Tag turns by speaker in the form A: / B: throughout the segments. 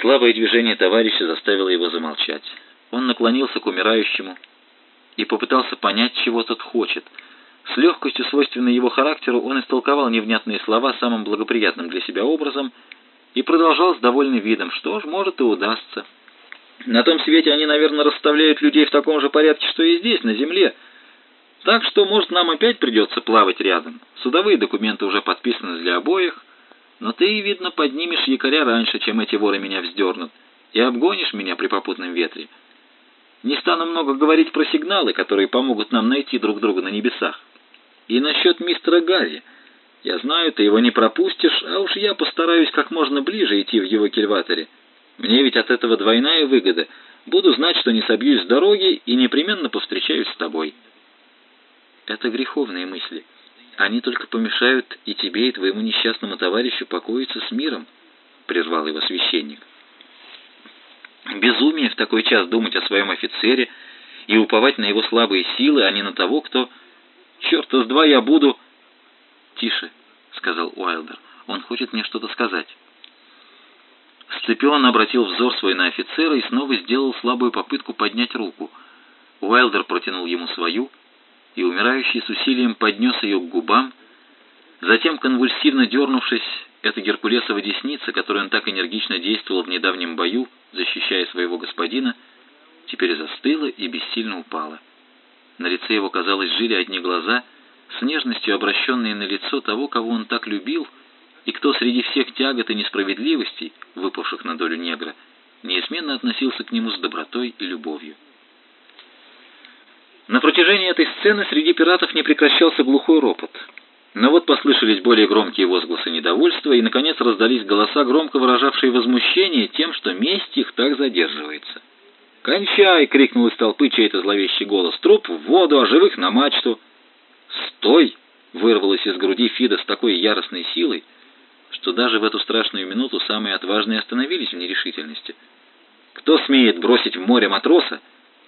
A: Слабое движение товарища заставило его замолчать. Он наклонился к умирающему и попытался понять, чего тот хочет. С легкостью, свойственной его характеру, он истолковал невнятные слова самым благоприятным для себя образом и продолжал с довольным видом, что ж, может и удастся. На том свете они, наверное, расставляют людей в таком же порядке, что и здесь, на земле. Так что, может, нам опять придется плавать рядом. Судовые документы уже подписаны для обоих, но ты, видно, поднимешь якоря раньше, чем эти воры меня вздернут, и обгонишь меня при попутном ветре. Не стану много говорить про сигналы, которые помогут нам найти друг друга на небесах. И насчет мистера Гарри. Я знаю, ты его не пропустишь, а уж я постараюсь как можно ближе идти в его кильваторе. Мне ведь от этого двойная выгода. Буду знать, что не собьюсь с дороги и непременно повстречаюсь с тобой. Это греховные мысли. Они только помешают и тебе, и твоему несчастному товарищу покоиться с миром, прервал его священник. Безумие в такой час думать о своем офицере и уповать на его слабые силы, а не на того, кто... Черта с два я буду... Тише, сказал Уайлдер. Он хочет мне что-то сказать. Сципион обратил взор свой на офицера и снова сделал слабую попытку поднять руку. Уайлдер протянул ему свою, и умирающий с усилием поднес ее к губам. Затем, конвульсивно дернувшись, эта геркулесова десница, которой он так энергично действовал в недавнем бою, защищая своего господина, теперь застыла и бессильно упала. На лице его, казалось, жили одни глаза, с нежностью обращенные на лицо того, кого он так любил, и кто среди всех тягот и несправедливостей, выпавших на долю негра, неизменно относился к нему с добротой и любовью. На протяжении этой сцены среди пиратов не прекращался глухой ропот. Но вот послышались более громкие возгласы недовольства, и, наконец, раздались голоса, громко выражавшие возмущение тем, что месть их так задерживается. «Кончай!» — крикнул из толпы чей-то зловещий голос. «Труп в воду, а живых на мачту!» «Стой!» — вырвалось из груди Фида с такой яростной силой, что даже в эту страшную минуту самые отважные остановились в нерешительности. «Кто смеет бросить в море матроса,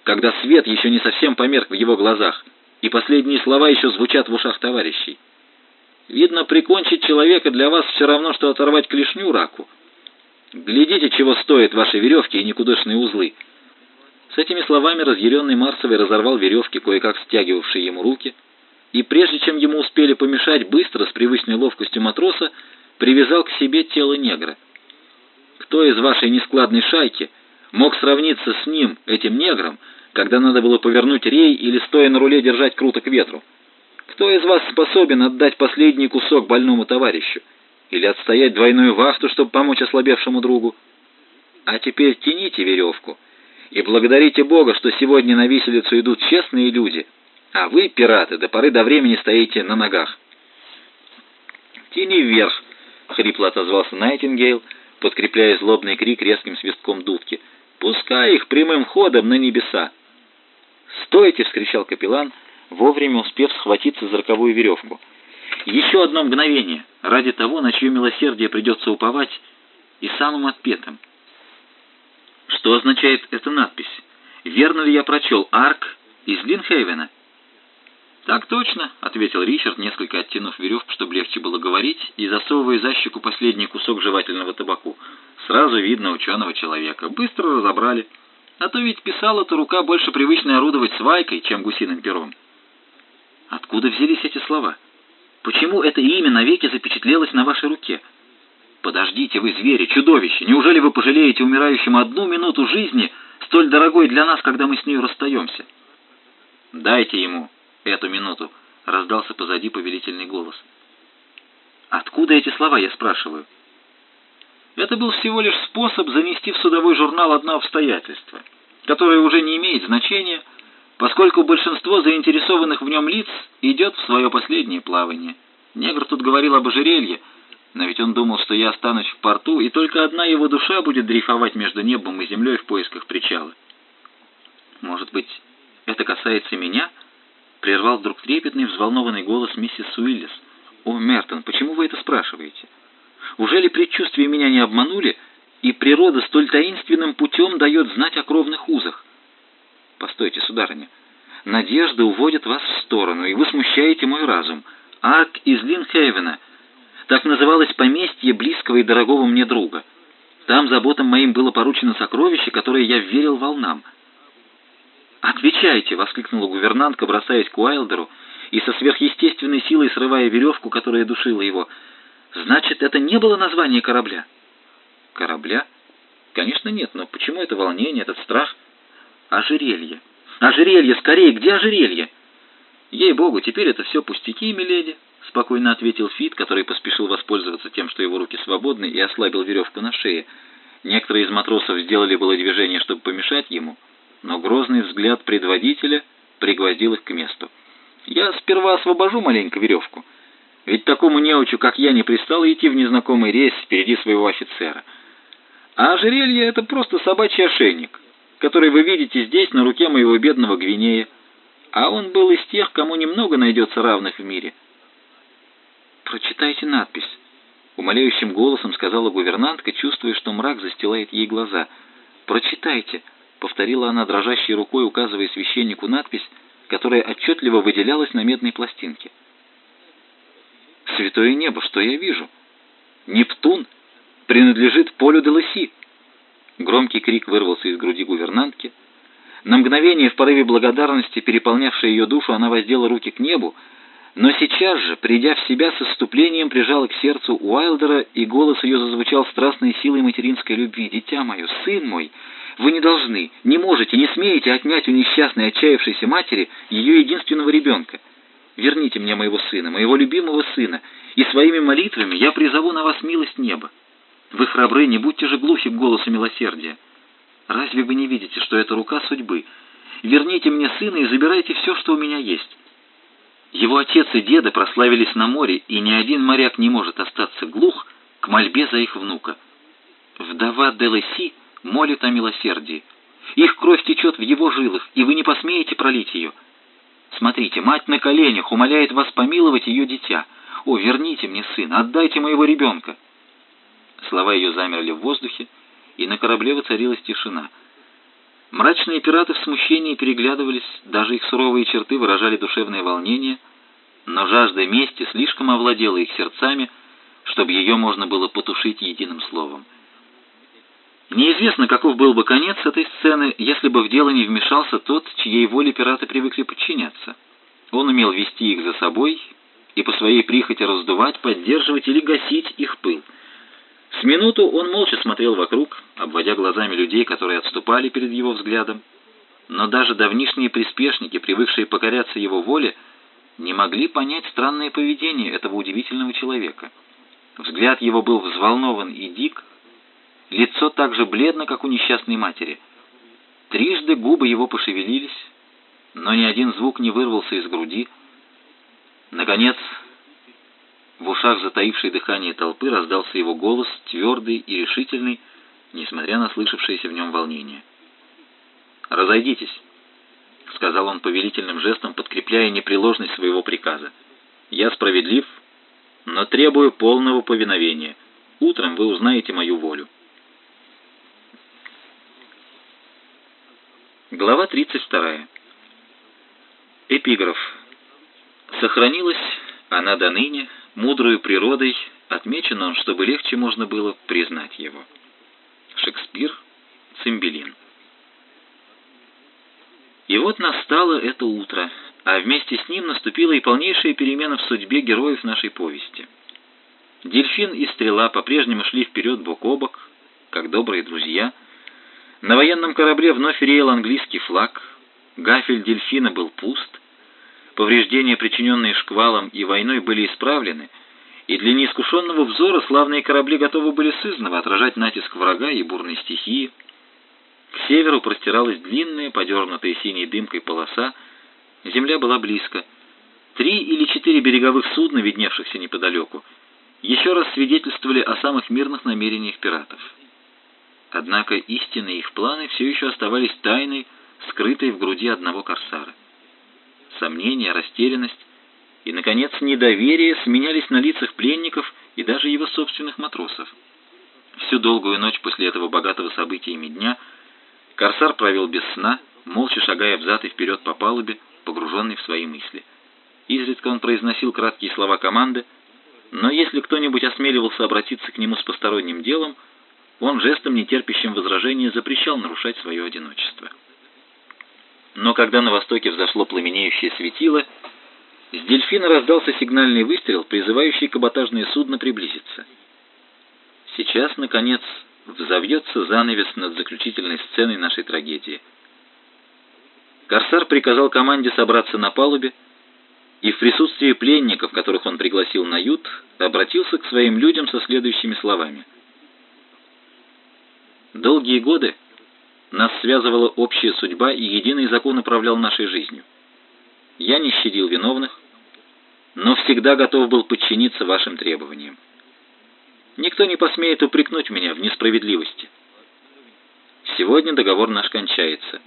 A: когда свет еще не совсем померк в его глазах, и последние слова еще звучат в ушах товарищей?» Видно, прикончить человека для вас все равно, что оторвать клешню раку. Глядите, чего стоят ваши веревки и никудышные узлы. С этими словами разъяренный Марсовый разорвал веревки, кое-как стягивавшие ему руки, и прежде чем ему успели помешать, быстро, с привычной ловкостью матроса, привязал к себе тело негра. Кто из вашей нескладной шайки мог сравниться с ним, этим негром, когда надо было повернуть рей или, стоя на руле, держать круто к ветру? Кто из вас способен отдать последний кусок больному товарищу? Или отстоять двойную вахту, чтобы помочь ослабевшему другу? А теперь тяните веревку и благодарите Бога, что сегодня на виселицу идут честные люди, а вы, пираты, до поры до времени стоите на ногах. «Тяни вверх!» — хрипло отозвался Найтингейл, подкрепляя злобный крик резким свистком дудки. «Пускай их прямым ходом на небеса!» «Стойте!» — вскричал капеллан — вовремя успев схватиться за роковую веревку. Еще одно мгновение ради того, на чье милосердие придется уповать, и самым отпетым. Что означает эта надпись? Верно ли я прочел «Арк» из Линхейвена? «Так точно», — ответил Ричард, несколько оттянув веревку, чтобы легче было говорить, и засовывая за щеку последний кусок жевательного табаку. Сразу видно ученого человека. Быстро разобрали. А то ведь писала-то рука больше привычной орудовать свайкой, чем гусиным пером. Откуда взялись эти слова? Почему это имя навеки запечатлелось на вашей руке? Подождите вы, звери, чудовище! Неужели вы пожалеете умирающему одну минуту жизни, столь дорогой для нас, когда мы с ней расстаемся? Дайте ему эту минуту, раздался позади повелительный голос. Откуда эти слова, я спрашиваю? Это был всего лишь способ занести в судовой журнал одно обстоятельство, которое уже не имеет значения, поскольку большинство заинтересованных в нем лиц идет в свое последнее плавание. Негр тут говорил об ожерелье, но ведь он думал, что я останусь в порту, и только одна его душа будет дрейфовать между небом и землей в поисках причала. Может быть, это касается меня? Прервал вдруг трепетный, взволнованный голос миссис Уиллис. «О, Мертон, почему вы это спрашиваете? Ужели предчувствия меня не обманули, и природа столь таинственным путем дает знать о кровных узах? Постойте, сударыня. Надежда уводит вас в сторону, и вы смущаете мой разум. Арк из Линхейвена. Так называлось поместье близкого и дорогого мне друга. Там заботам моим было поручено сокровище, которое я верил волнам. «Отвечайте!» — воскликнула гувернантка, бросаясь к Уайлдеру и со сверхъестественной силой срывая веревку, которая душила его. «Значит, это не было название корабля?» «Корабля? Конечно, нет, но почему это волнение, этот страх?» «Ожерелье! Ожерелье! Скорее, где ожерелье?» «Ей-богу, теперь это все пустяки, миледи!» — спокойно ответил Фит, который поспешил воспользоваться тем, что его руки свободны, и ослабил веревку на шее. Некоторые из матросов сделали было движение, чтобы помешать ему, но грозный взгляд предводителя пригвоздил их к месту. «Я сперва освобожу маленько веревку, ведь такому неучу, как я, не пристало идти в незнакомый рейс впереди своего офицера. А ожерелье — это просто собачий ошейник, который вы видите здесь, на руке моего бедного Гвинея, а он был из тех, кому немного найдется равных в мире». «Прочитайте надпись», — умоляющим голосом сказала гувернантка, чувствуя, что мрак застилает ей глаза. «Прочитайте», — повторила она дрожащей рукой, указывая священнику надпись, которая отчетливо выделялась на медной пластинке. «Святое небо, что я вижу? Нептун принадлежит полю Деласи!» Громкий крик вырвался из груди гувернантки. На мгновение, в порыве благодарности, переполнявшей ее душу, она воздела руки к небу, но сейчас же, придя в себя с исступлением, прижала к сердцу Уайлдера, и голос ее зазвучал страстной силой материнской любви. «Дитя мое, сын мой, вы не должны, не можете, не смеете отнять у несчастной, отчаявшейся матери ее единственного ребенка. Верните мне моего сына, моего любимого сына, и своими молитвами я призову на вас милость неба. Вы храбры, не будьте же глухи к голосу милосердия. Разве вы не видите, что это рука судьбы? Верните мне сына и забирайте все, что у меня есть». Его отец и деда прославились на море, и ни один моряк не может остаться глух к мольбе за их внука. Вдова Делеси молит о милосердии. Их кровь течет в его жилах, и вы не посмеете пролить ее. Смотрите, мать на коленях умоляет вас помиловать ее дитя. О, верните мне сына, отдайте моего ребенка. Слова ее замерли в воздухе, и на корабле воцарилась тишина. Мрачные пираты в смущении переглядывались, даже их суровые черты выражали душевное волнение, но жажда мести слишком овладела их сердцами, чтобы ее можно было потушить единым словом. Неизвестно, каков был бы конец этой сцены, если бы в дело не вмешался тот, чьей воле пираты привыкли подчиняться. Он умел вести их за собой и по своей прихоти раздувать, поддерживать или гасить их пыл. С минуту он молча смотрел вокруг, обводя глазами людей, которые отступали перед его взглядом. Но даже давнишние приспешники, привыкшие покоряться его воле, не могли понять странное поведение этого удивительного человека. Взгляд его был взволнован и дик, лицо так же бледно, как у несчастной матери. Трижды губы его пошевелились, но ни один звук не вырвался из груди. Наконец, в ушах затаившей дыхание толпы раздался его голос, твердый и решительный, несмотря на слышавшееся в нем волнение. «Разойдитесь», — сказал он повелительным жестом, подкрепляя непреложность своего приказа. «Я справедлив, но требую полного повиновения. Утром вы узнаете мою волю». Глава 32. Эпиграф. Сохранилась она до ныне, мудрую природой, отмечен он, чтобы легче можно было признать его. Шекспир, Цимбелин. И вот настало это утро, а вместе с ним наступила и полнейшая перемена в судьбе героев нашей повести. Дельфин и Стрела по-прежнему шли вперед бок о бок, как добрые друзья. На военном корабле вновь реял английский флаг, гафель дельфина был пуст, Повреждения, причиненные шквалом и войной, были исправлены, и для неискушенного взора славные корабли готовы были сызново отражать натиск врага и бурной стихии. К северу простиралась длинная, подернутая синей дымкой полоса, земля была близко. Три или четыре береговых судна, видневшихся неподалеку, еще раз свидетельствовали о самых мирных намерениях пиратов. Однако истинные их планы все еще оставались тайной, скрытой в груди одного корсара сомнения, растерянность и, наконец, недоверие сменялись на лицах пленников и даже его собственных матросов. Всю долгую ночь после этого богатого событиями дня Корсар провел без сна, молча шагая взад и вперед по палубе, погруженный в свои мысли. Изредка он произносил краткие слова команды, но если кто-нибудь осмеливался обратиться к нему с посторонним делом, Он жестом, нетерпящим возражения, запрещал нарушать свое одиночество. Но когда на востоке взошло пламенеющее светило, с дельфина раздался сигнальный выстрел, призывающий каботажное судно приблизиться. Сейчас, наконец, взовьется занавес над заключительной сценой нашей трагедии. Корсар приказал команде собраться на палубе, и в присутствии пленников, которых он пригласил на ют, обратился к своим людям со следующими словами. «Долгие годы нас связывала общая судьба, и единый закон управлял нашей жизнью. Я не щадил виновных, но всегда готов был подчиниться вашим требованиям. Никто не посмеет упрекнуть меня в несправедливости. Сегодня договор наш кончается.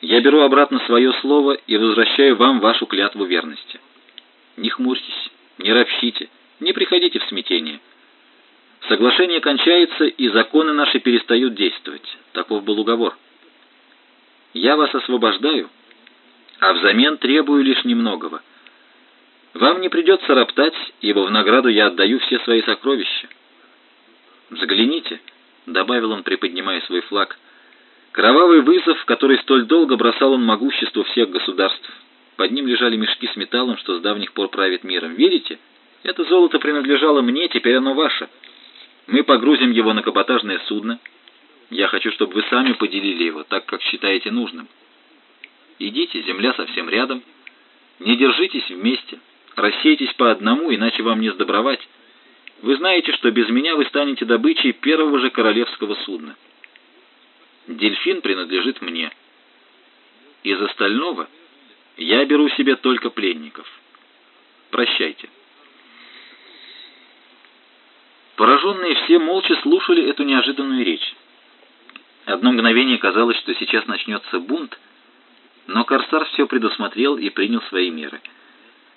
A: Я беру обратно свое слово и возвращаю вам вашу клятву верности. Не хмурьтесь, не ропщите, не приходите в смятение. Соглашение кончается, и законы наши перестают действовать. Таков был уговор. Я вас освобождаю, а взамен требую лишь немногого. Вам не придется роптать, ибо в награду я отдаю все свои сокровища. Взгляните, — добавил он, приподнимая свой флаг, — кровавый вызов, который столь долго бросал он могуществу всех государств. Под ним лежали мешки с металлом, что с давних пор правит миром. Видите? Это золото принадлежало мне, теперь оно ваше. Мы погрузим его на каботажное судно. Я хочу, чтобы вы сами поделили его, так как считаете нужным. Идите, земля совсем рядом. Не держитесь вместе. Рассейтесь по одному, иначе вам не сдобровать. Вы знаете, что без меня вы станете добычей первого же королевского судна. Дельфин принадлежит мне. Из остального я беру себе только пленников. Прощайте. Пораженные все молча слушали эту неожиданную речь. Одно мгновение казалось, что сейчас начнется бунт, но Корсар все предусмотрел и принял свои меры.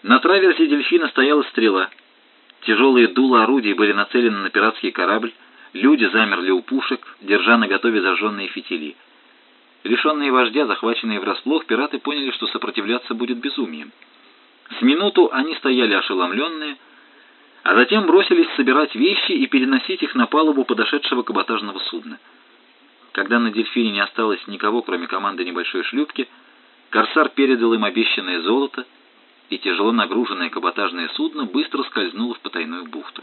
A: На траверсе дельфина стояла стрела. Тяжелые дула орудий были нацелены на пиратский корабль, люди замерли у пушек, держа на готове зажженные фитили. Лишенные вождя, захваченные врасплох, пираты поняли, что сопротивляться будет безумием. С минуту они стояли ошеломленные, а затем бросились собирать вещи и переносить их на палубу подошедшего каботажного судна. Когда на дельфине не осталось никого, кроме команды небольшой шлюпки, корсар передал им обещанное золото, и тяжело нагруженное каботажное судно быстро скользнуло в потайную бухту.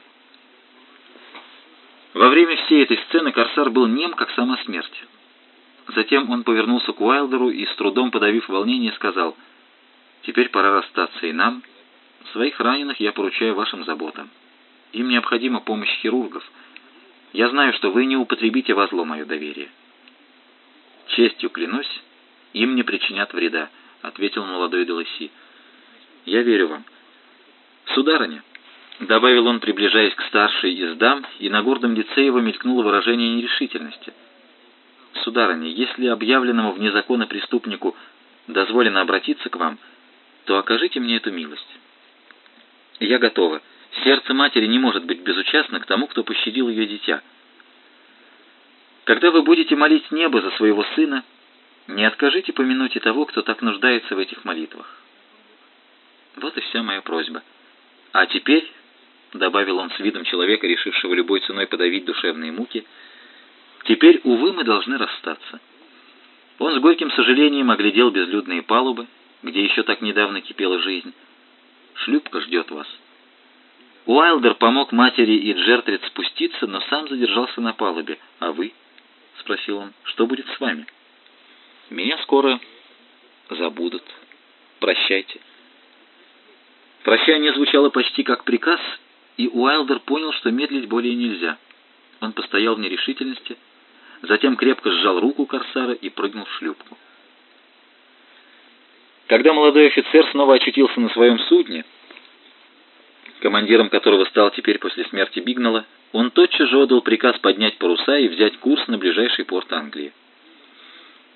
A: Во время всей этой сцены корсар был нем, как сама смерть. Затем он повернулся к Уайлдеру и, с трудом подавив волнение, сказал, «Теперь пора расстаться и нам, Своих раненых я поручаю вашим заботам. Им необходима помощь хирургов. Я знаю, что вы не употребите во зло мое доверие». «Честью клянусь, им не причинят вреда», — ответил молодой Деласи. «Я верю вам». «Сударыня», — добавил он, приближаясь к старшей из дам, и на гордом лице его мелькнуло выражение нерешительности. «Сударыня, если объявленному вне закона преступнику дозволено обратиться к вам, то окажите мне эту милость». Я готова. Сердце матери не может быть безучастно к тому, кто пощадил ее дитя. Когда вы будете молить небо за своего сына, не откажите помянуть и того, кто так нуждается в этих молитвах. Вот и вся моя просьба. А теперь, — добавил он с видом человека, решившего любой ценой подавить душевные муки, — теперь, увы, мы должны расстаться. Он с горьким сожалением оглядел безлюдные палубы, где еще так недавно кипела жизнь, Шлюпка ждет вас». Уайлдер помог матери и Джертрид спуститься, но сам задержался на палубе. «А вы?» — спросил он. «Что будет с вами?» «Меня скоро забудут. Прощайте». Прощание звучало почти как приказ, и Уайлдер понял, что медлить более нельзя. Он постоял в нерешительности, затем крепко сжал руку корсара и прыгнул в шлюпку. Когда молодой офицер снова очутился на своем судне, командиром которого стал теперь после смерти Бигнала, он тотчас же отдал приказ поднять паруса и взять курс на ближайший порт Англии.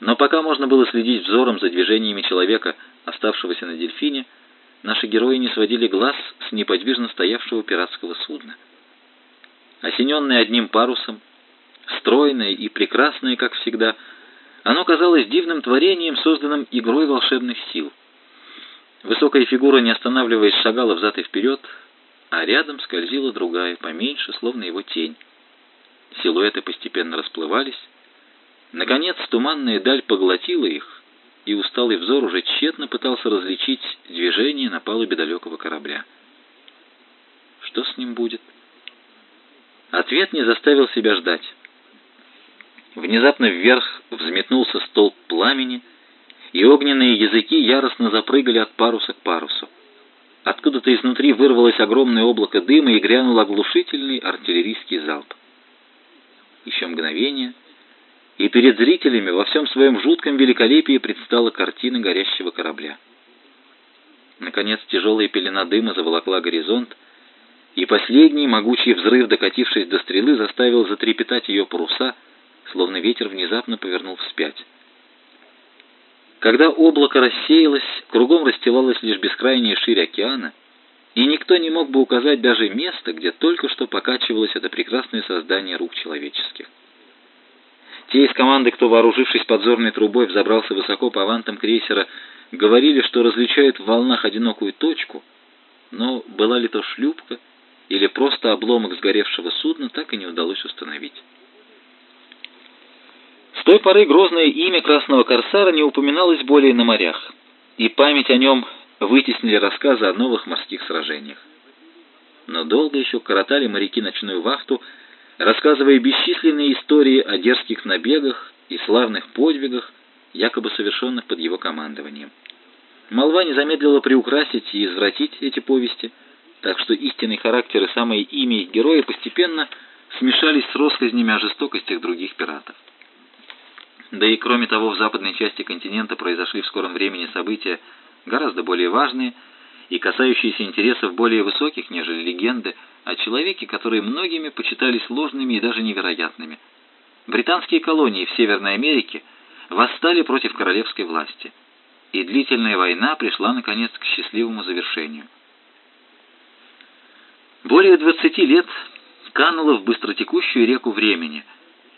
A: Но пока можно было следить взором за движениями человека, оставшегося на дельфине, наши герои не сводили глаз с неподвижно стоявшего пиратского судна. Осененное одним парусом, стройное и прекрасное, как всегда, оно казалось дивным творением, созданным игрой волшебных сил. Высокая фигура, не останавливаясь, шагала взад и вперед, а рядом скользила другая, поменьше, словно его тень. силуэты постепенно расплывались. Наконец туманная даль поглотила их, и усталый взор уже тщетно пытался различить движение на палубе далекого корабля. Что с ним будет? Ответ не заставил себя ждать. Внезапно вверх взметнулся столб пламени, и огненные языки яростно запрыгали от паруса к парусу. Откуда-то изнутри вырвалось огромное облако дыма и грянул оглушительный артиллерийский залп. Еще мгновение, и перед зрителями во всем своем жутком великолепии предстала картина горящего корабля. Наконец тяжелая пелена дыма заволокла горизонт, и последний могучий взрыв, докатившись до стрелы, заставил затрепетать ее паруса, словно ветер внезапно повернул вспять. Когда облако рассеялось, кругом расстилалась лишь бескрайняя ширь океана, и никто не мог бы указать даже место, где только что покачивалось это прекрасное создание рук человеческих. Те из команды, кто, вооружившись подзорной трубой, взобрался высоко по вантам крейсера, говорили, что различают в волнах одинокую точку, но была ли то шлюпка или просто обломок сгоревшего судна, так и не удалось установить. С той поры грозное имя Красного Корсара не упоминалось более на морях, и память о нем вытеснили рассказы о новых морских сражениях. Но долго еще коротали моряки ночную вахту, рассказывая бесчисленные истории о дерзких набегах и славных подвигах, якобы совершенных под его командованием. Молва не замедлила приукрасить и извратить эти повести, так что истинный характер и самое имя их героя постепенно смешались с россказнями о жестокостях других пиратов. Да и кроме того, в западной части континента произошли в скором времени события гораздо более важные и касающиеся интересов более высоких, нежели легенды, о человеке, которые многими почитались ложными и даже невероятными. Британские колонии в Северной Америке восстали против королевской власти, и длительная война пришла, наконец, к счастливому завершению. Более 20 лет кануло в быстротекущую реку времени –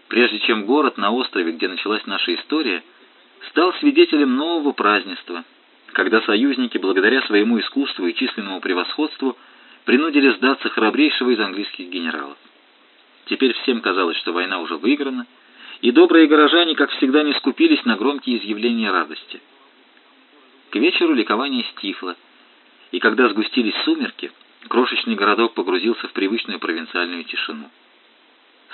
A: прежде чем город на острове, где началась наша история, стал свидетелем нового празднества, когда союзники, благодаря своему искусству и численному превосходству, принудили сдаться храбрейшего из английских генералов. Теперь всем казалось, что война уже выиграна, и добрые горожане, как всегда, не скупились на громкие изъявления радости. К вечеру ликование стихло, и когда сгустились сумерки, крошечный городок погрузился в привычную провинциальную тишину.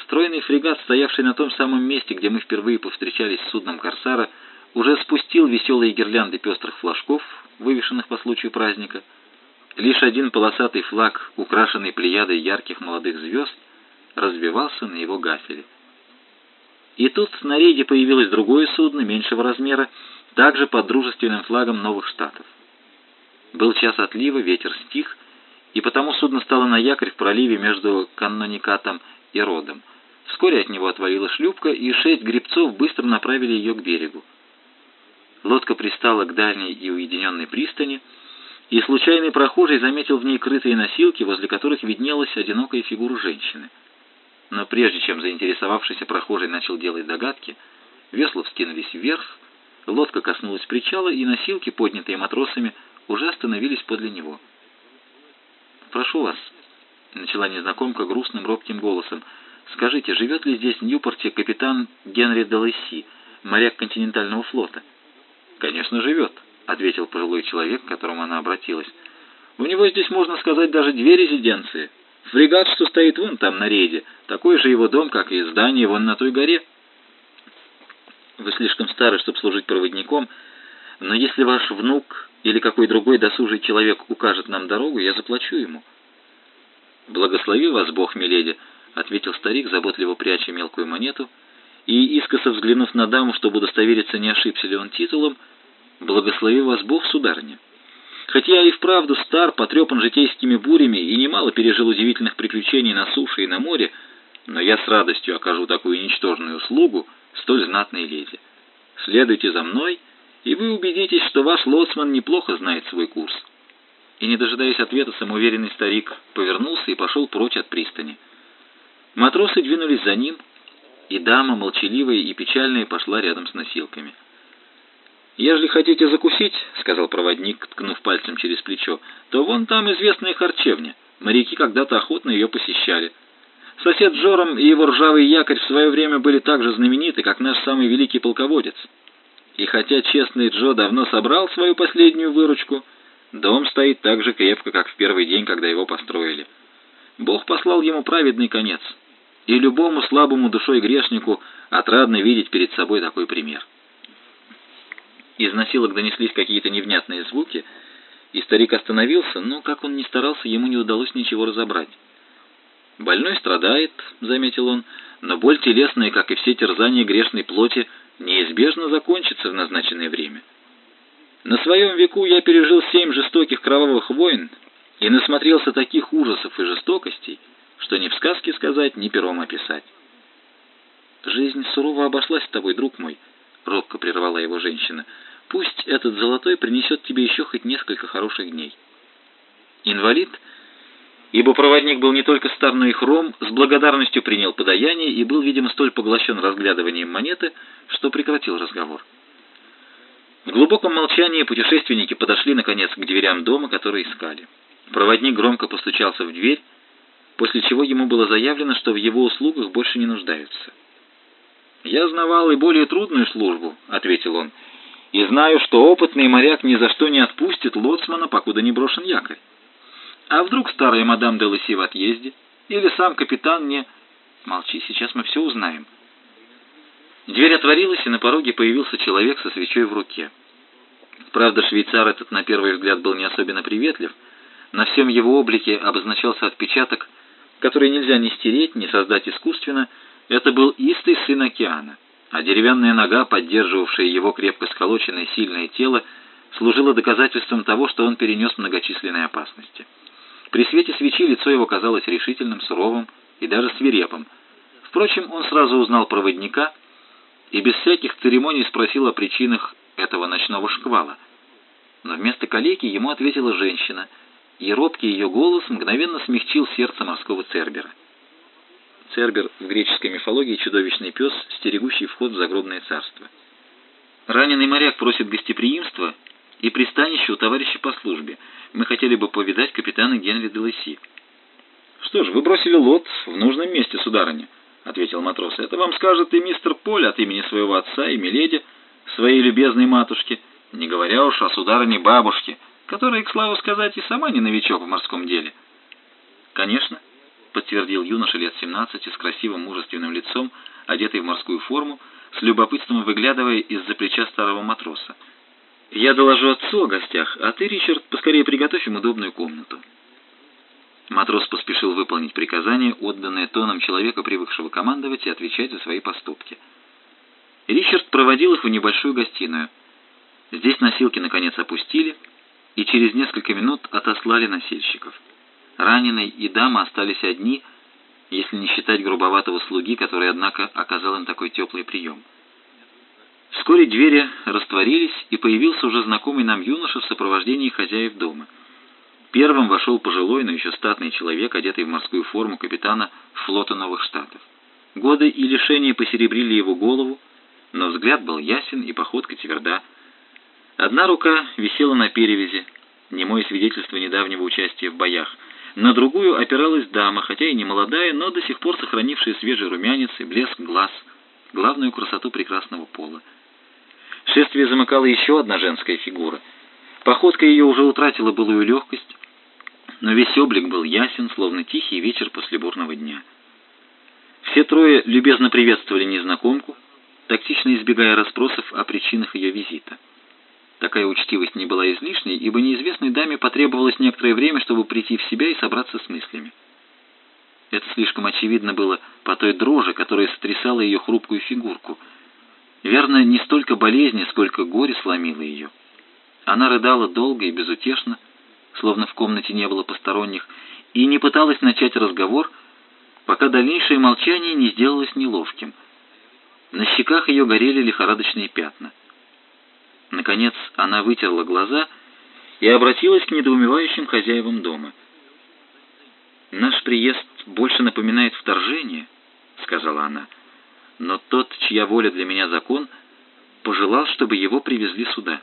A: Стройный фрегат, стоявший на том самом месте, где мы впервые повстречались с судном «Корсара», уже спустил веселые гирлянды пестрых флажков, вывешенных по случаю праздника. Лишь один полосатый флаг, украшенный плеядой ярких молодых звезд, развивался на его гафеле. И тут на рейде появилось другое судно, меньшего размера, также под дружественным флагом новых штатов. Был час отлива, ветер стих, и потому судно стало на якорь в проливе между Канноникатом и Родом. Вскоре от него отвалила шлюпка, и шесть гребцов быстро направили ее к берегу. Лодка пристала к дальней и уединенной пристани, и случайный прохожий заметил в ней крытые носилки, возле которых виднелась одинокая фигура женщины. Но прежде чем заинтересовавшийся прохожий начал делать догадки, весла вскинулись вверх, лодка коснулась причала, и носилки, поднятые матросами, уже остановились подле него. «Прошу вас», — начала незнакомка грустным робким голосом, — Скажите, живет ли здесь в Ньюпорте капитан Генри Делесси, моряк континентального флота? Конечно, живет, ответил пожилой человек, к которому она обратилась. У него здесь, можно сказать, даже две резиденции. Фрегат, что стоит вон там на рейде, такой же его дом, как и здание вон на той горе. Вы слишком стары, чтобы служить проводником, но если ваш внук или какой другой досужий человек укажет нам дорогу, я заплачу ему. Благослови вас Бог, миледи, — ответил старик, заботливо пряча мелкую монету, и, искоса взглянув на даму, чтобы удостовериться, не ошибся ли он титулом, «Благослови вас Бог, сударыня». Хоть я и вправду стар, потрепан житейскими бурями и немало пережил удивительных приключений на суше и на море, но я с радостью окажу такую ничтожную услугу столь знатной леди. Следуйте за мной, и вы убедитесь, что ваш лоцман неплохо знает свой курс. И, не дожидаясь ответа, самоуверенный старик повернулся и пошел прочь от пристани. Матросы двинулись за ним, и дама, молчаливая и печальная, пошла рядом с носилками. «Ежели хотите закусить, — сказал проводник, ткнув пальцем через плечо, — то вон там известная харчевня. Моряки когда-то охотно ее посещали. Сосед Джором и его ржавый якорь в свое время были так же знамениты, как наш самый великий полководец. И хотя честный Джо давно собрал свою последнюю выручку, дом стоит так же крепко, как в первый день, когда его построили. Бог послал ему праведный конец, и любому слабому душой грешнику отрадно видеть перед собой такой пример. Из носилок донеслись какие-то невнятные звуки, и старик остановился, но, как он ни старался, ему не удалось ничего разобрать. «Больной страдает», — заметил он, — «но боль телесная, как и все терзания грешной плоти, неизбежно закончится в назначенное время. На своем веку я пережил семь жестоких кровавых войн и насмотрелся таких ужасов и жестокостей, что ни в сказке сказать, ни пером описать». «Жизнь сурово обошлась с тобой, друг мой», — робко прервала его женщина. «Пусть этот золотой принесет тебе еще хоть несколько хороших дней». Инвалид ибо проводник был не только стар, но и хром, с благодарностью принял подаяние и был, видимо, столь поглощен разглядыванием монеты, что прекратил разговор. В глубоком молчании путешественники подошли, наконец, к дверям дома, которые искали. Проводник громко постучался в дверь, после чего ему было заявлено, что в его услугах больше не нуждаются. «Я знавал и более трудную службу», — ответил он, — «и знаю, что опытный моряк ни за что не отпустит лоцмана, покуда не брошен якорь. А вдруг старая мадам де Луси в отъезде? Или сам капитан не... Молчи, сейчас мы все узнаем. Дверь отворилась, и на пороге появился человек со свечой в руке. Правда, швейцар этот на первый взгляд был не особенно приветлив. На всем его облике обозначался отпечаток, который нельзя ни стереть, ни создать искусственно. Это был истый сын океана, а деревянная нога, поддерживавшая его крепко сколоченное сильное тело, служила доказательством того, что он перенес многочисленные опасности. При свете свечи лицо его казалось решительным, суровым и даже свирепым. Впрочем, он сразу узнал проводника и без всяких церемоний спросил о причинах этого ночного шквала. Но вместо калеки ему ответила женщина, и робкий ее голос мгновенно смягчил сердце морского цербера. Цербер в греческой мифологии чудовищный пес, стерегущий вход в загробное царство. Раненый моряк просит гостеприимства и пристанище у товарища по службе. Мы хотели бы повидать капитана Генри де Лыси». «Что ж, вы бросили лот в нужном месте, сударыня», — ответил матрос. «Это вам скажет и мистер Поль от имени своего отца и миледи, своей любезной матушки, не говоря уж о сударыне бабушке, которая, к славу сказать, и сама не новичок в морском деле». «Конечно», — подтвердил юноша лет семнадцати с красивым мужественным лицом, одетый в морскую форму, с любопытством выглядывая из-за плеча старого матроса. Я доложу отцу о гостях, а ты, Ричард, поскорее приготовь им удобную комнату». Матрос поспешил выполнить приказание, отданное тоном человека, привыкшего командовать и отвечать за свои поступки. Ричард проводил их в небольшую гостиную. Здесь носилки наконец опустили, и через несколько минут отослали носильщиков. Раненый и дама остались одни, если не считать грубоватого слуги, который, однако, оказал им такой теплый прием. Вскоре двери растворились, и появился уже знакомый нам юноша в сопровождении хозяев дома. Первым вошел пожилой, но еще статный человек, одетый в морскую форму капитана флота Новых Штатов. Годы и лишения посеребрили его голову, но взгляд был ясен и походка тверда. Одна рука висела на перевязи, немое свидетельство недавнего участия в боях. На другую опиралась дама, хотя и не молодая, но до сих пор сохранившая свежий румянец и блеск глаз, главную красоту прекрасного пола. Шествие замыкала еще одна женская фигура. Походка ее уже утратила былую легкость, но весь облик был ясен, словно тихий вечер после бурного дня. Все трое любезно приветствовали незнакомку, тактично избегая расспросов о причинах ее визита. Такая учтивость не была излишней, ибо неизвестной даме потребовалось некоторое время, чтобы прийти в себя и собраться с мыслями. Это слишком очевидно было по той дрожи, которая сотрясала ее хрупкую фигурку — Верно, не столько болезни, сколько горе сломило ее. Она рыдала долго и безутешно, словно в комнате не было посторонних, и не пыталась начать разговор, пока дальнейшее молчание не сделалось неловким. На щеках ее горели лихорадочные пятна. Наконец она вытерла глаза и обратилась к недоумевающим хозяевам дома. «Наш приезд больше напоминает вторжение», — сказала она но тот, чья воля для меня закон, пожелал, чтобы его привезли сюда.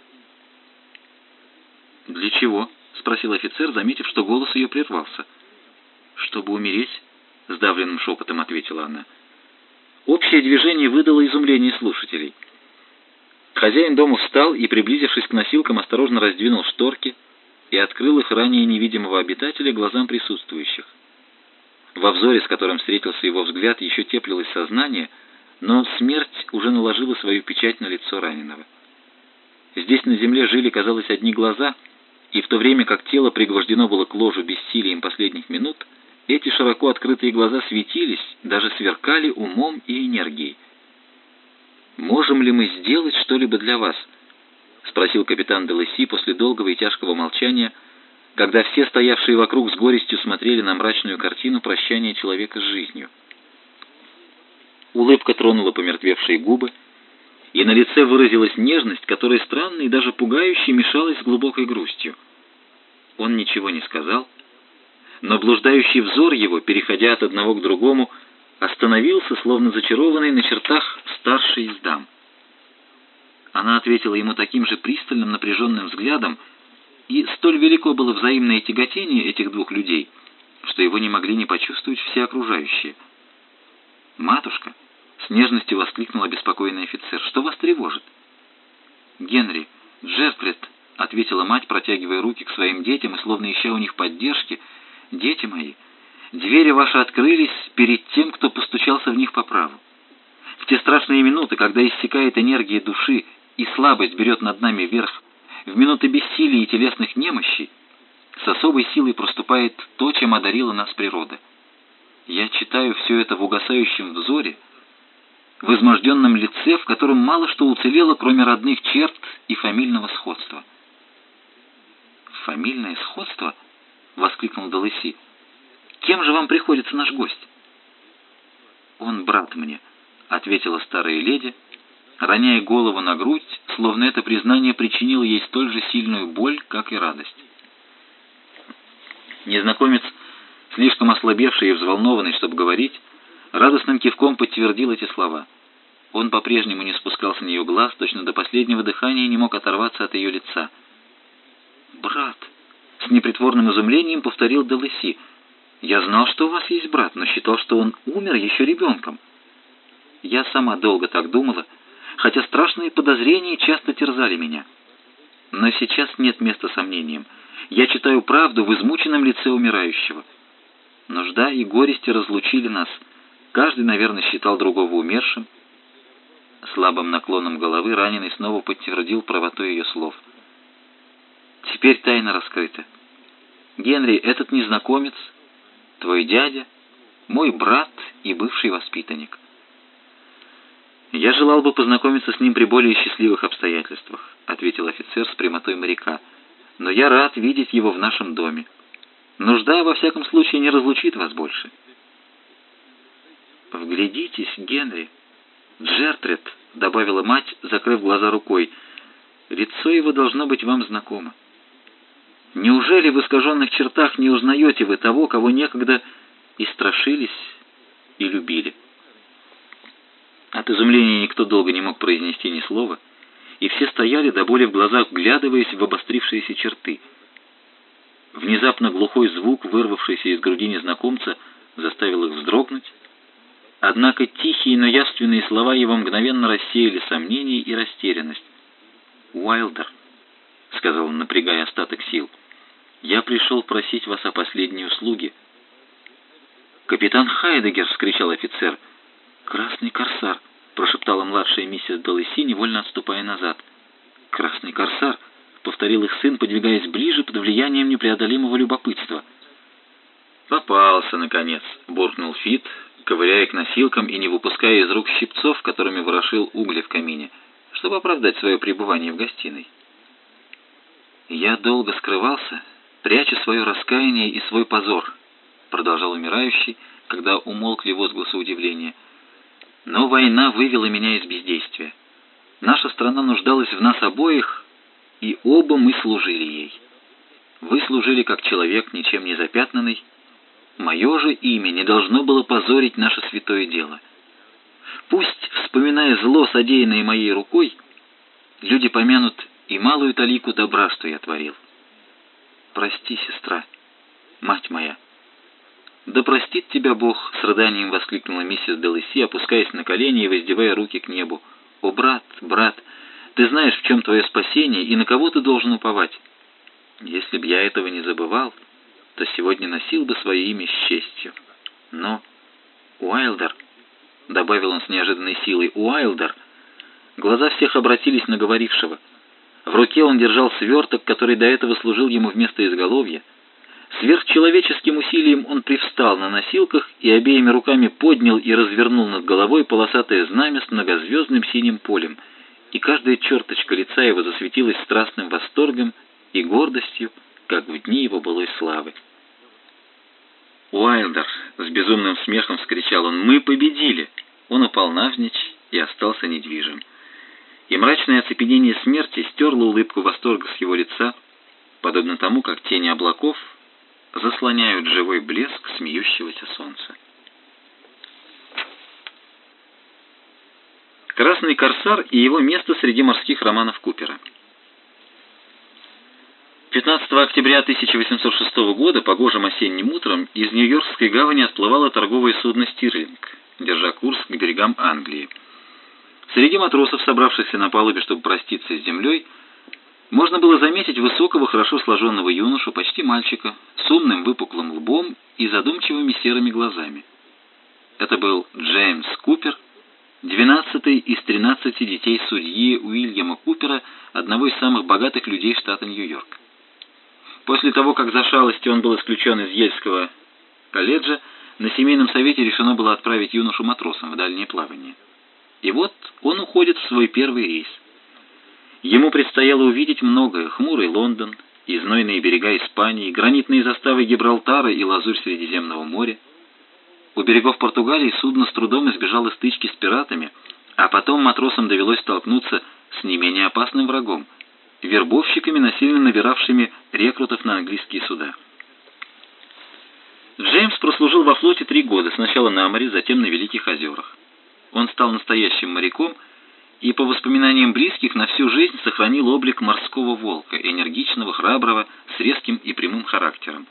A: «Для чего?» — спросил офицер, заметив, что голос ее прервался. «Чтобы умереть — сдавленным шепотом ответила она. Общее движение выдало изумление слушателей. Хозяин дома встал и, приблизившись к носилкам, осторожно раздвинул шторки и открыл их ранее невидимого обитателя глазам присутствующих. Во взоре, с которым встретился его взгляд, еще теплилось сознание, но смерть уже наложила свою печать на лицо раненого. Здесь на земле жили, казалось, одни глаза, и в то время как тело пригвождено было к ложу бессилием последних минут, эти широко открытые глаза светились, даже сверкали умом и энергией. «Можем ли мы сделать что-либо для вас?» — спросил капитан Делеси после долгого и тяжкого молчания — когда все стоявшие вокруг с горестью смотрели на мрачную картину прощания человека с жизнью. Улыбка тронула помертвевшие губы, и на лице выразилась нежность, которая странно и даже пугающе мешалась с глубокой грустью. Он ничего не сказал, но блуждающий взор его, переходя от одного к другому, остановился, словно зачарованный на чертах старший из дам. Она ответила ему таким же пристальным напряженным взглядом, и столь велико было взаимное тяготение этих двух людей, что его не могли не почувствовать все окружающие. «Матушка!» — с нежностью воскликнул обеспокоенный офицер. «Что вас тревожит?» «Генри, Джертлет!» — ответила мать, протягивая руки к своим детям и словно ища у них поддержки. «Дети мои, двери ваши открылись перед тем, кто постучался в них по праву. В те страшные минуты, когда иссякает энергия души и слабость берет над нами верх, в минуты бессилия и телесных немощей с особой силой проступает то, чем одарила нас природа. Я читаю все это в угасающем взоре, в изможденном лице, в котором мало что уцелело, кроме родных черт и фамильного сходства. «Фамильное сходство?» — воскликнул Далыси. «Кем же вам приходится наш гость?» «Он брат мне», — ответила старая леди, — роняя голову на грудь, словно это признание причинило ей столь же сильную боль, как и радость. Незнакомец, слишком ослабевший и взволнованный, чтобы говорить, радостным кивком подтвердил эти слова. Он по-прежнему не спускал с нее глаз, точно до последнего дыхания не мог оторваться от ее лица. «Брат!» — с непритворным изумлением повторил Делеси. «Я знал, что у вас есть брат, но считал, что он умер еще ребенком». Я сама долго так думала, — хотя страшные подозрения часто терзали меня. Но сейчас нет места сомнениям. Я читаю правду в измученном лице умирающего. Нужда и горести разлучили нас. Каждый, наверное, считал другого умершим. Слабым наклоном головы раненый снова подтвердил правоту ее слов. Теперь тайна раскрыта. Генри, этот незнакомец, твой дядя, мой брат и бывший воспитанник. «Я желал бы познакомиться с ним при более счастливых обстоятельствах», — ответил офицер с прямотой моряка. «Но я рад видеть его в нашем доме. Нужда, во всяком случае, не разлучит вас больше». «Вглядитесь, Генри!» «Джертред», — добавила мать, закрыв глаза рукой. «Лицо его должно быть вам знакомо. Неужели в искаженных чертах не узнаете вы того, кого некогда и страшились, и любили?» От изумления никто долго не мог произнести ни слова, и все стояли до боли в глазах, вглядываясь в обострившиеся черты. Внезапно глухой звук, вырвавшийся из груди незнакомца, заставил их вздрогнуть. Однако тихие, но явственные слова его мгновенно рассеяли сомнения и растерянность. «Уайлдер», — сказал он, напрягая остаток сил, — «я пришел просить вас о последней услуге». «Капитан Хайдегер!» — вскричал офицер. «Красный корсар!» прошептала младшая миссис Долыси, невольно отступая назад. «Красный корсар!» — повторил их сын, подвигаясь ближе под влиянием непреодолимого любопытства. «Попался, наконец!» — буркнул Фит, ковыряя к носилкам и не выпуская из рук щипцов, которыми ворошил угли в камине, чтобы оправдать свое пребывание в гостиной. «Я долго скрывался, пряча свое раскаяние и свой позор», — продолжал умирающий, когда умолкли возгласы удивления — но война вывела меня из бездействия. Наша страна нуждалась в нас обоих, и оба мы служили ей. Вы служили как человек, ничем не запятнанный. Мое же имя не должно было позорить наше святое дело. Пусть, вспоминая зло, содеянное моей рукой, люди помянут и малую талику добра, что я творил. Прости, сестра, мать моя. «Да простит тебя Бог!» — с рыданием воскликнула миссис Делэси, опускаясь на колени и воздевая руки к небу. «О, брат, брат, ты знаешь, в чем твое спасение и на кого ты должен уповать. Если б я этого не забывал, то сегодня носил бы свое имя с честью. Но Уайлдер, — добавил он с неожиданной силой, — Уайлдер. Глаза всех обратились на говорившего. В руке он держал сверток, который до этого служил ему вместо изголовья. Сверхчеловеческим усилием он привстал на носилках и обеими руками поднял и развернул над головой полосатое знамя с многозвездным синим полем, и каждая черточка лица его засветилась страстным восторгом и гордостью, как в дни его былой славы. «Уайлдер!» — с безумным смехом вскричал он. «Мы победили!» Он упал навзничь и остался недвижим. И мрачное оцепенение смерти стерло улыбку восторга с его лица, подобно тому, как тени облаков заслоняют живой блеск смеющегося солнца. «Красный корсар» и его место среди морских романов Купера. 15 октября 1806 года, погожим осенним утром, из Нью-Йоркской гавани отплывало торговое судно «Стирлинг», держа курс к берегам Англии. Среди матросов, собравшихся на палубе, чтобы проститься с землей, можно было заметить высокого, хорошо сложенного юношу, почти мальчика, с умным выпуклым лбом и задумчивыми серыми глазами. Это был Джеймс Купер, двенадцатый из тринадцати детей судьи Уильяма Купера, одного из самых богатых людей штата Нью-Йорк. После того, как за шалостью он был исключен из Ельского колледжа, на семейном совете решено было отправить юношу матросом в дальнее плавание. И вот он уходит в свой первый рейс. Ему предстояло увидеть многое. Хмурый Лондон, и берега Испании, гранитные заставы Гибралтара и лазурь Средиземного моря. У берегов Португалии судно с трудом избежало стычки с пиратами, а потом матросам довелось столкнуться с не менее опасным врагом – вербовщиками, насильно набиравшими рекрутов на английские суда. Джеймс прослужил во флоте три года, сначала на море, затем на Великих озерах. Он стал настоящим моряком и, по воспоминаниям близких, на всю жизнь сохранил облик морского волка, энергичного, храброго, с резким и прямым характером.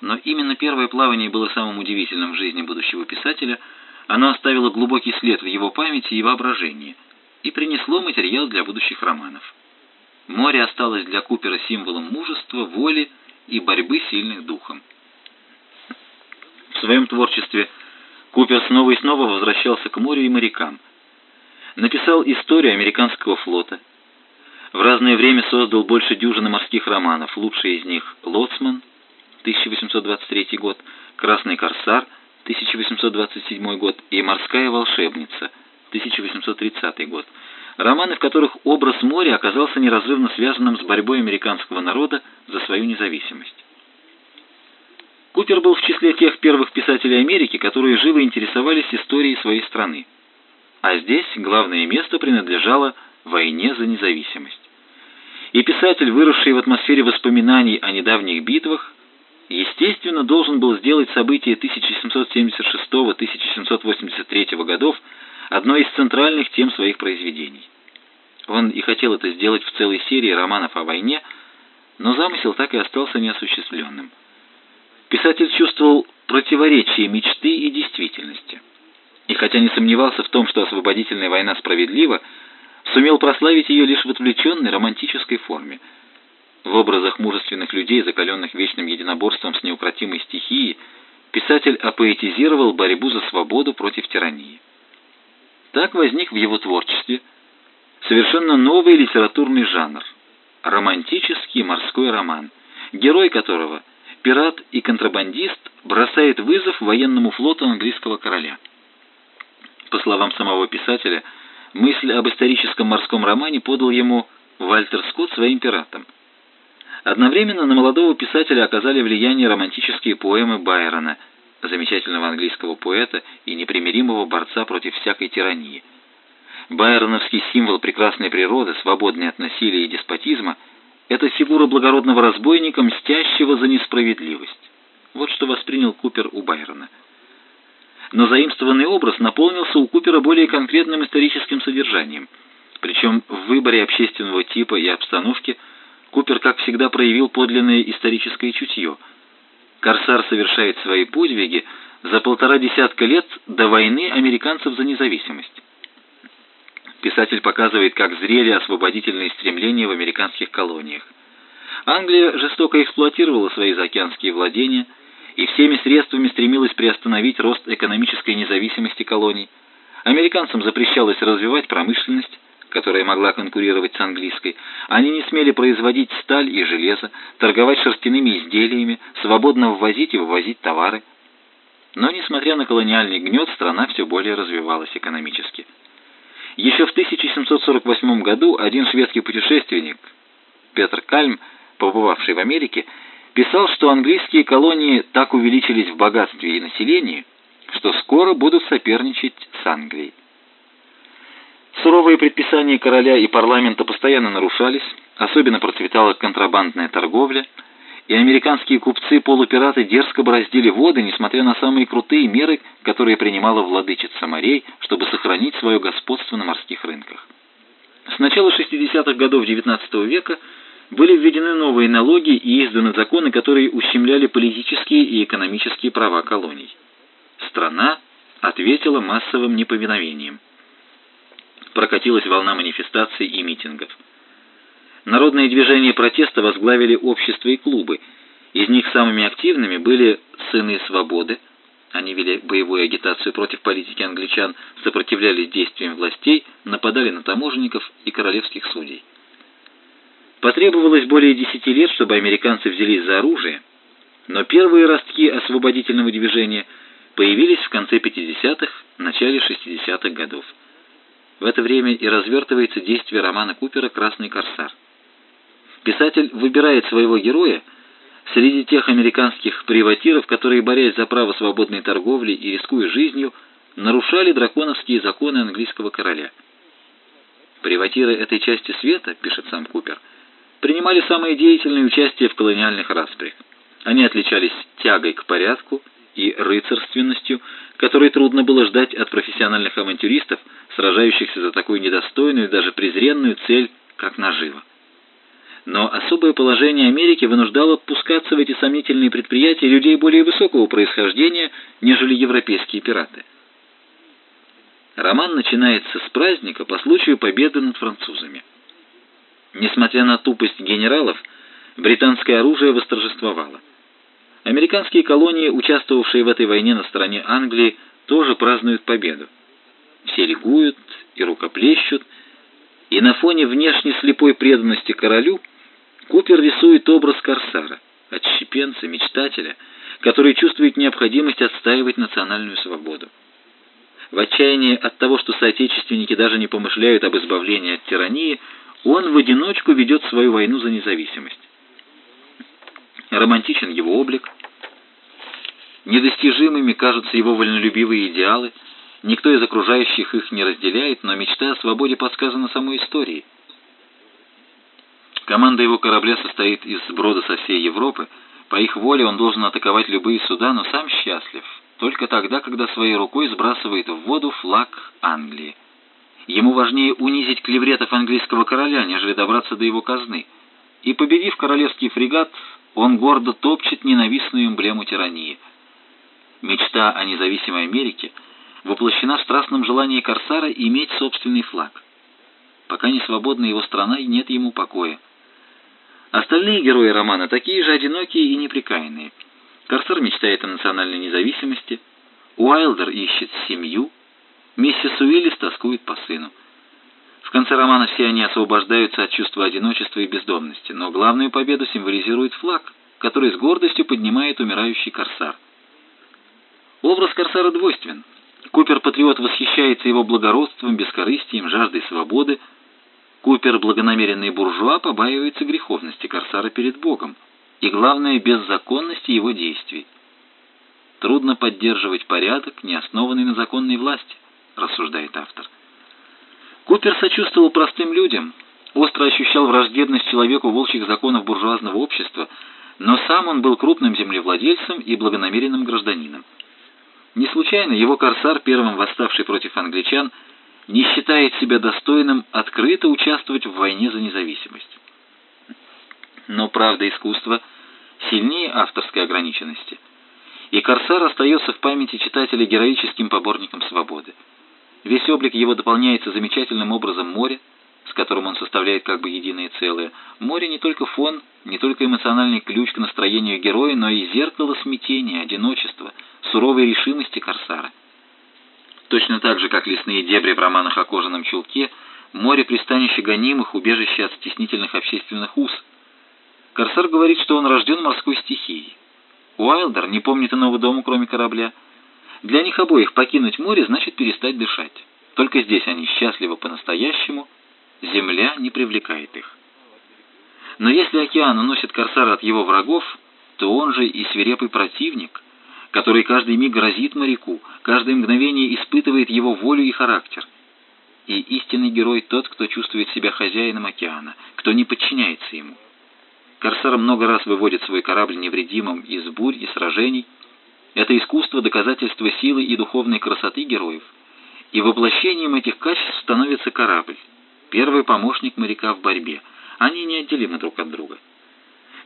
A: Но именно первое плавание было самым удивительным в жизни будущего писателя, оно оставило глубокий след в его памяти и воображении и принесло материал для будущих романов. Море осталось для Купера символом мужества, воли и борьбы сильных духом. В своем творчестве Купер снова и снова возвращался к морю и морякам. Написал историю американского флота. В разное время создал больше дюжины морских романов. Лучший из них «Лоцман» 1823 год, «Красный корсар» 1827 год и «Морская волшебница» 1830 год. Романы, в которых образ моря оказался неразрывно связанным с борьбой американского народа за свою независимость. Купер был в числе тех первых писателей Америки, которые живо интересовались историей своей страны. А здесь главное место принадлежало войне за независимость. И писатель, выросший в атмосфере воспоминаний о недавних битвах, естественно, должен был сделать события 1776-1783 годов одной из центральных тем своих произведений. Он и хотел это сделать в целой серии романов о войне, но замысел так и остался неосуществленным – Писатель чувствовал противоречие мечты и действительности. И хотя не сомневался в том, что освободительная война справедлива, сумел прославить ее лишь в отвлеченной романтической форме. В образах мужественных людей, закаленных вечным единоборством с неукротимой стихией, писатель апоэтизировал борьбу за свободу против тирании. Так возник в его творчестве совершенно новый литературный жанр – романтический морской роман, герой которого – пират и контрабандист бросает вызов военному флоту английского короля. По словам самого писателя, мысль об историческом морском романе подал ему Вальтер Скотт своим пиратом. Одновременно на молодого писателя оказали влияние романтические поэмы Байрона, замечательного английского поэта и непримиримого борца против всякой тирании. Байроновский символ прекрасной природы, свободный от насилия и деспотизма – это фигура благородного разбойника, мстящего за несправедливость. Вот что воспринял Купер у Байрона. Но заимствованный образ наполнился у Купера более конкретным историческим содержанием. Причем в выборе общественного типа и обстановки Купер, как всегда, проявил подлинное историческое чутье. Корсар совершает свои подвиги за полтора десятка лет до войны американцев за независимость. Писатель показывает, как зрели освободительные стремления в американских колониях. Англия жестоко эксплуатировала свои заокеанские владения и всеми средствами стремилась приостановить рост экономической независимости колоний. Американцам запрещалось развивать промышленность, которая могла конкурировать с английской. Они не смели производить сталь и железо, торговать шерстяными изделиями, свободно ввозить и вывозить товары. Но, несмотря на колониальный гнет, страна все более развивалась экономически. Еще в 1748 году один шведский путешественник, Петр Кальм, побывавший в Америке, писал, что английские колонии так увеличились в богатстве и населении, что скоро будут соперничать с Англией. Суровые предписания короля и парламента постоянно нарушались, особенно процветала контрабандная торговля, и американские купцы-полупираты дерзко бороздили воды, несмотря на самые крутые меры, которые принимала владычица морей, чтобы сохранить свое господство на морских рынках. С начала 60-х годов XIX века были введены новые налоги и изданы законы, которые ущемляли политические и экономические права колоний. Страна ответила массовым неповиновением прокатилась волна манифестаций и митингов. Народные движения протеста возглавили общества и клубы. Из них самыми активными были «Сыны свободы», они вели боевую агитацию против политики англичан, сопротивлялись действиям властей, нападали на таможенников и королевских судей. Потребовалось более десяти лет, чтобы американцы взялись за оружие, но первые ростки освободительного движения появились в конце 50-х, начале 60-х годов. В это время и развертывается действие романа Купера «Красный корсар». Писатель выбирает своего героя среди тех американских приватиров, которые, борясь за право свободной торговли и рискуя жизнью, нарушали драконовские законы английского короля. Приватиры этой части света, пишет сам Купер, принимали самое деятельное участие в колониальных распрях. Они отличались тягой к порядку и рыцарственностью, которой трудно было ждать от профессиональных авантюристов, сражающихся за такую недостойную и даже презренную цель, как нажива. Но особое положение Америки вынуждало пускаться в эти сомнительные предприятия людей более высокого происхождения, нежели европейские пираты. Роман начинается с праздника по случаю победы над французами. Несмотря на тупость генералов, британское оружие восторжествовало. Американские колонии, участвовавшие в этой войне на стороне Англии, тоже празднуют победу. Все ликуют и рукоплещут, и на фоне внешне слепой преданности королю Купер рисует образ корсара, отщепенца, мечтателя, который чувствует необходимость отстаивать национальную свободу. В отчаянии от того, что соотечественники даже не помышляют об избавлении от тирании, он в одиночку ведет свою войну за независимость. Романтичен его облик, недостижимыми кажутся его вольнолюбивые идеалы – Никто из окружающих их не разделяет, но мечта о свободе подсказана самой историей. Команда его корабля состоит из сброда со всей Европы. По их воле он должен атаковать любые суда, но сам счастлив только тогда, когда своей рукой сбрасывает в воду флаг Англии. Ему важнее унизить клевретов английского короля, нежели добраться до его казны. И победив королевский фрегат, он гордо топчет ненавистную эмблему тирании. Мечта о независимой Америке — воплощена в страстном желании Корсара иметь собственный флаг. Пока не свободна его страна, и нет ему покоя. Остальные герои романа такие же одинокие и неприкаянные. Корсар мечтает о национальной независимости, Уайлдер ищет семью, миссис Уиллис тоскует по сыну. В конце романа все они освобождаются от чувства одиночества и бездомности, но главную победу символизирует флаг, который с гордостью поднимает умирающий Корсар. Образ Корсара двойствен. Купер-патриот восхищается его благородством, бескорыстием, жаждой свободы. Купер-благонамеренный буржуа побаивается греховности Корсара перед Богом и, главное, беззаконности его действий. Трудно поддерживать порядок, не основанный на законной власти, рассуждает автор. Купер сочувствовал простым людям, остро ощущал враждебность человеку волчьих законов буржуазного общества, но сам он был крупным землевладельцем и благонамеренным гражданином. Не случайно его корсар, первым восставший против англичан, не считает себя достойным открыто участвовать в войне за независимость. Но правда искусства сильнее авторской ограниченности. И «Корсар» остается в памяти читателя героическим поборником свободы. Весь облик его дополняется замечательным образом моря, с которым он составляет как бы единое целое. Море не только фон, не только эмоциональный ключ к настроению героя, но и зеркало смятения, одиночества, суровой решимости Корсара. Точно так же, как лесные дебри в романах о кожаном чулке, море пристанище гонимых, убежище от стеснительных общественных уз. Корсар говорит, что он рожден морской стихией. Уайлдер не помнит иного дома, кроме корабля. Для них обоих покинуть море значит перестать дышать. Только здесь они счастливы по-настоящему, земля не привлекает их. Но если океан уносит Корсара от его врагов, то он же и свирепый противник, который каждый миг грозит моряку, каждое мгновение испытывает его волю и характер. И истинный герой тот, кто чувствует себя хозяином океана, кто не подчиняется ему. Корсар много раз выводит свой корабль невредимым из бурь и сражений. Это искусство доказательство силы и духовной красоты героев. И воплощением этих качеств становится корабль, первый помощник моряка в борьбе. Они неотделимы друг от друга.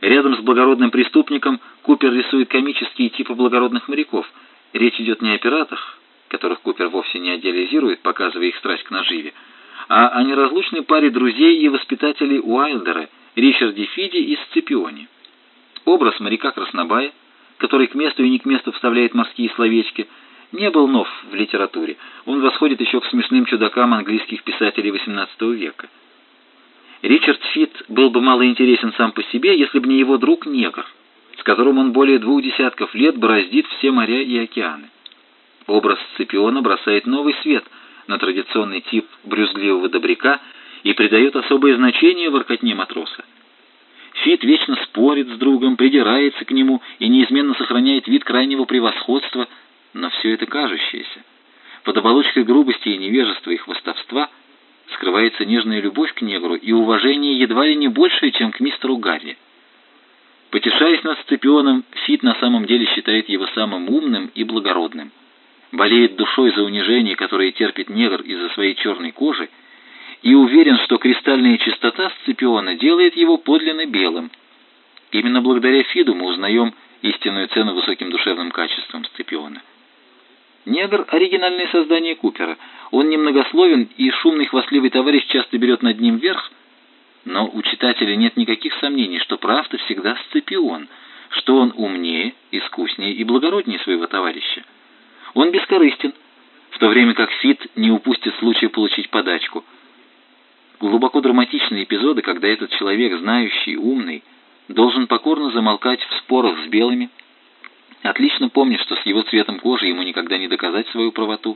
A: Рядом с благородным преступником Купер рисует комические типы благородных моряков. Речь идет не о пиратах, которых Купер вовсе не идеализирует, показывая их страсть к наживе, а о неразлучной паре друзей и воспитателей Уайлдера, Ричарде Фиди и Сципионе. Образ моряка Краснобая, который к месту и не к месту вставляет морские словечки, не был нов в литературе. Он восходит еще к смешным чудакам английских писателей XVIII века. Ричард Фит был бы мало интересен сам по себе, если бы не его друг негр, с которым он более двух десятков лет бороздит все моря и океаны. Образ Сципиона бросает новый свет на традиционный тип брюзгливого добряка и придает особое значение воркотне матроса. Фит вечно спорит с другом, придирается к нему и неизменно сохраняет вид крайнего превосходства, но все это кажущееся. Под оболочкой грубости и невежества и хвостовства – скрывается нежная любовь к негру и уважение едва ли не большее, чем к мистеру Гарри. Потешаясь над Сципионом, Фит на самом деле считает его самым умным и благородным. Болеет душой за унижение, которое терпит негр из-за своей черной кожи, и уверен, что кристальная чистота Сципиона делает его подлинно белым. Именно благодаря Фиду мы узнаем истинную цену высоким душевным качествам Сципиона. Негр — оригинальное создание Купера. Он немногословен, и шумный хвастливый товарищ часто берет над ним верх. Но у читателя нет никаких сомнений, что правда всегда Сципион, что он умнее, искуснее и благороднее своего товарища. Он бескорыстен, в то время как Фит не упустит случая получить подачку. Глубоко драматичные эпизоды, когда этот человек, знающий, умный, должен покорно замолкать в спорах с белыми, Отлично помнит, что с его цветом кожи ему никогда не доказать свою правоту.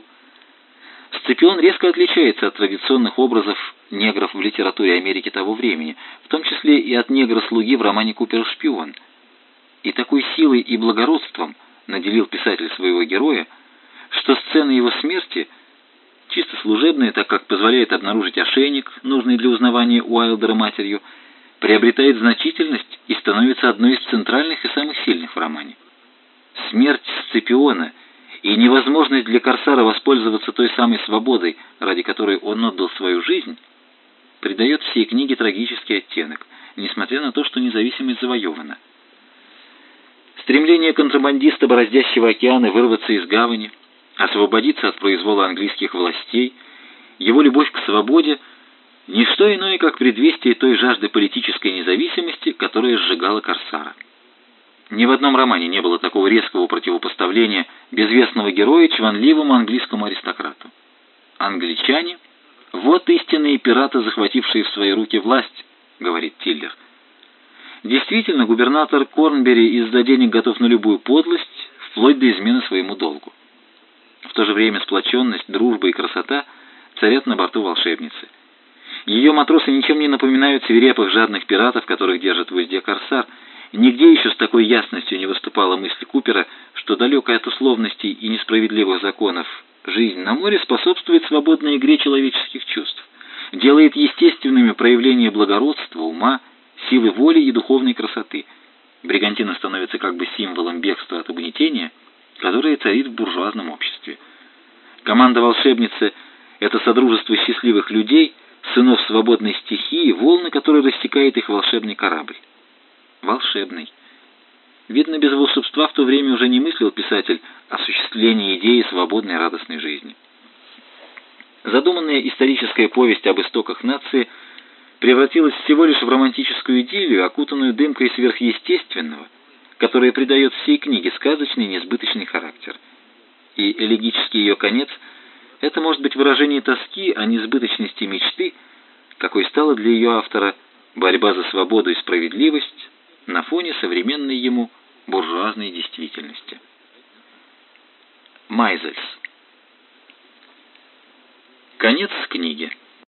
A: Сципион резко отличается от традиционных образов негров в литературе Америки того времени, в том числе и от негра-слуги в романе «Купер шпион». И такой силой и благородством наделил писатель своего героя, что сцена его смерти, чисто служебная, так как позволяет обнаружить ошейник, нужный для узнавания Уайлдера матерью, приобретает значительность и становится одной из центральных и самых сильных в романе. Смерть Сципиона и невозможность для Корсара воспользоваться той самой свободой, ради которой он отдал свою жизнь, придает всей книге трагический оттенок, несмотря на то, что независимость завоевана. Стремление контрабандиста, бороздящего океаны, вырваться из гавани, освободиться от произвола английских властей, его любовь к свободе – не что иное, как предвестие той жажды политической независимости, которая сжигала Корсара. Ни в одном романе не было такого резкого противопоставления безвестного героя чванливому английскому аристократу. Англичане — вот истинные пираты, захватившие в свои руки власть, говорит Тиллер. Действительно, губернатор Корнбери из-за денег готов на любую подлость, вплоть до измены своему долгу. То же время сплоченность, дружба и красота царят на борту волшебницы. Ее матросы ничем не напоминают свирепых жадных пиратов, которых держит в узде корсар — Нигде еще с такой ясностью не выступала мысль Купера, что далекая от условностей и несправедливых законов жизнь на море способствует свободной игре человеческих чувств, делает естественными проявления благородства, ума, силы воли и духовной красоты. Бригантина становится как бы символом бегства от угнетения, которое царит в буржуазном обществе. Команда волшебницы — это содружество счастливых людей, сынов свободной стихии, волны, которые рассекает их волшебный корабль волшебный. Видно, без волшебства в то время уже не мыслил писатель осуществление идеи свободной радостной жизни. Задуманная историческая повесть об истоках нации превратилась всего лишь в романтическую идиллию, окутанную дымкой сверхъестественного, которая придает всей книге сказочный несбыточный характер. И элегический ее конец — это может быть выражение тоски о несбыточности мечты, какой стала для ее автора борьба за свободу и справедливость на фоне современной ему буржуазной действительности. Майзельс Конец книги.